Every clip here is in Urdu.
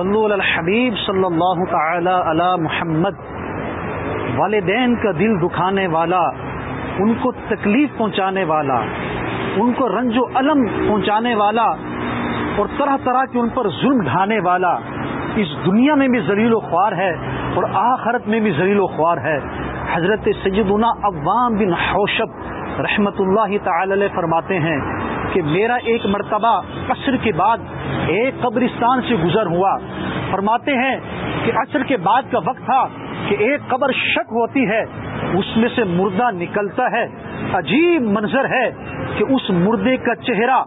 صلو علی الحبیب صلی اللہ تعالی علی محمد۔ والدین کا دل دکھانے والا، ان کو تکلیف پہنچانے والا، ان کو رنج و علم پہنچانے والا اور طرح طرح کے ان پر ظلم ڈھانے والا۔ اس دنیا میں بھی ذلیل و خوار ہے اور آخرت میں بھی ذلیل و خوار ہے۔ حضرت سیدنا عوام بن حوشب رحمت اللہ تعالی علیہ فرماتے ہیں کہ میرا ایک مرتبہ عصر کے بعد ایک قبرستان سے گزر ہوا۔ فرماتے ہیں کہ عصر کے بعد کا وقت تھا کہ ایک قبر شک ہوتی ہے، اس میں سے مردہ نکلتا ہے۔ عجیب منظر ہے کہ اس مردے کا چہرہ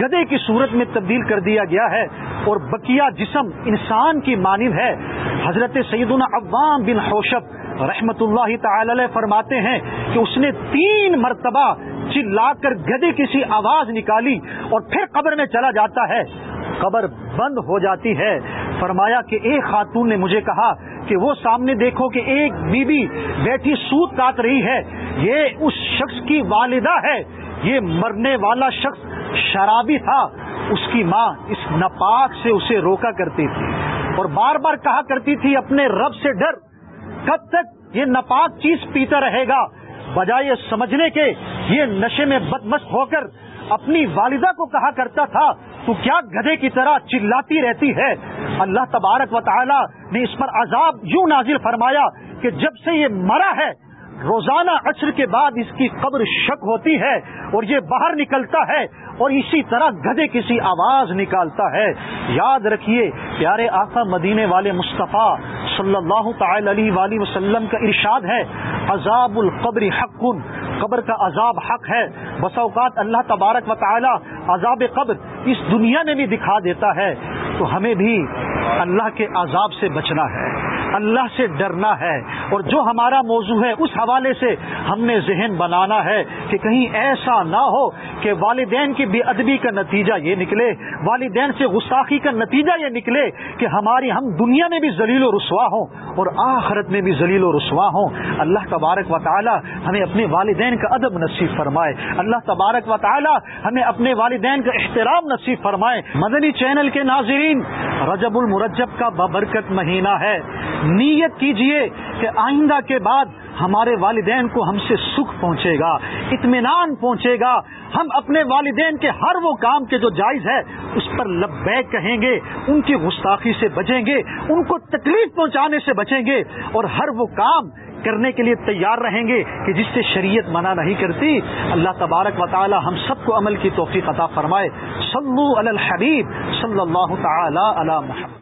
گدے کی صورت میں تبدیل کر دیا گیا ہے اور بکیا جسم انسان کی مانند ہے۔ حضرت سیدنا عوام بن حوشب رحمت اللہ تعالی علیہ فرماتے ہیں کہ اس نے تین مرتبہ چلا کر گدے کسی آواز نکالی اور پھر قبر میں چلا جاتا ہے۔ قبر بند ہو جاتی ہے۔ فرمایا کہ ایک خاتون نے مجھے کہا کہ وہ سامنے دیکھو کہ ایک بی بی بیٹھی سوت کاٹ رہی ہے۔ یہ اس شخص کی والدہ ہے۔ یہ مرنے والا شخص شرابی تھا۔ اس کی ماں اس نپاک سے اسے روکا کرتی تھی اور بار بار کہا کرتی تھی، اپنے رب سے ڈر، کب تک یہ نپاک چیز پیتا رہے گا؟ بجائے سمجھنے کے، یہ نشے میں بدمست ہو کر اپنی والدہ کو کہا کرتا تھا تو کیا گدے کی طرح چلاتی رہتی ہے؟ اللہ تبارک و تعالی نے اس پر عذاب یوں نازل فرمایا کہ جب سے یہ مرا ہے، روزانہ عصر کے بعد اس کی قبر شک ہوتی ہے اور یہ باہر نکلتا ہے اور اسی طرح گدے کسی آواز نکالتا ہے۔ یاد رکھیے، پیارے آقا مدینے والے مصطفیٰ صلی اللہ تعالی علیہ وآلہ وسلم کا ارشاد ہے، عذاب القبر حق قبر کا عذاب حق ہے۔ بس اوقات اللہ تبارک و تعالی عذاب قبر اس دنیا میں بھی دکھا دیتا ہے۔ تو ہمیں بھی اللہ کے عذاب سے بچنا ہے۔ اللہ سے ڈرنا ہے اور جو ہمارا موضوع ہے اس حوالے سے ہم نے ذہن بنانا ہے کہ کہیں ایسا نہ ہو کہ والدین کی بے ادبی کا نتیجہ یہ نکلے، والدین سے غساخی کا نتیجہ یہ نکلے کہ ہماری ہم دنیا میں بھی ذلیل و رسوا ہوں اور آخرت میں بھی ذلیل و رسوا ہوں۔ اللہ تبارک و تعالی ہمیں اپنے والدین کا ادب نصیب فرمائے۔ اللہ تبارک و تعالی ہمیں اپنے والدین کا احترام نصیب فرمائے۔ مدنی چینل کے ناظرین رجب المرجب کا ببرکت مہینہ ہے۔ نیت کیجیے کہ آئندہ کے بعد ہمارے والدین کو ہم سے سکھ پہنچے گا، اطمینان پہنچے گا۔ ہم اپنے والدین کے ہر وہ کام کے جو جائز ہے، اس پر لبیک کہیں گے، ان کی گستاخی سے بچیں گے، ان کو تکلیف پہنچانے سے بچیں گے اور ہر وہ کام کرنے کے لیے تیار رہیں گے کہ جس سے شریعت منع نہیں کرتی، اللہ تبارک و تعالی ہم سب کو عمل کی توفیق عطا فرمائے۔ صلو علی الحبیب صلی اللہ تعالی علی محمد۔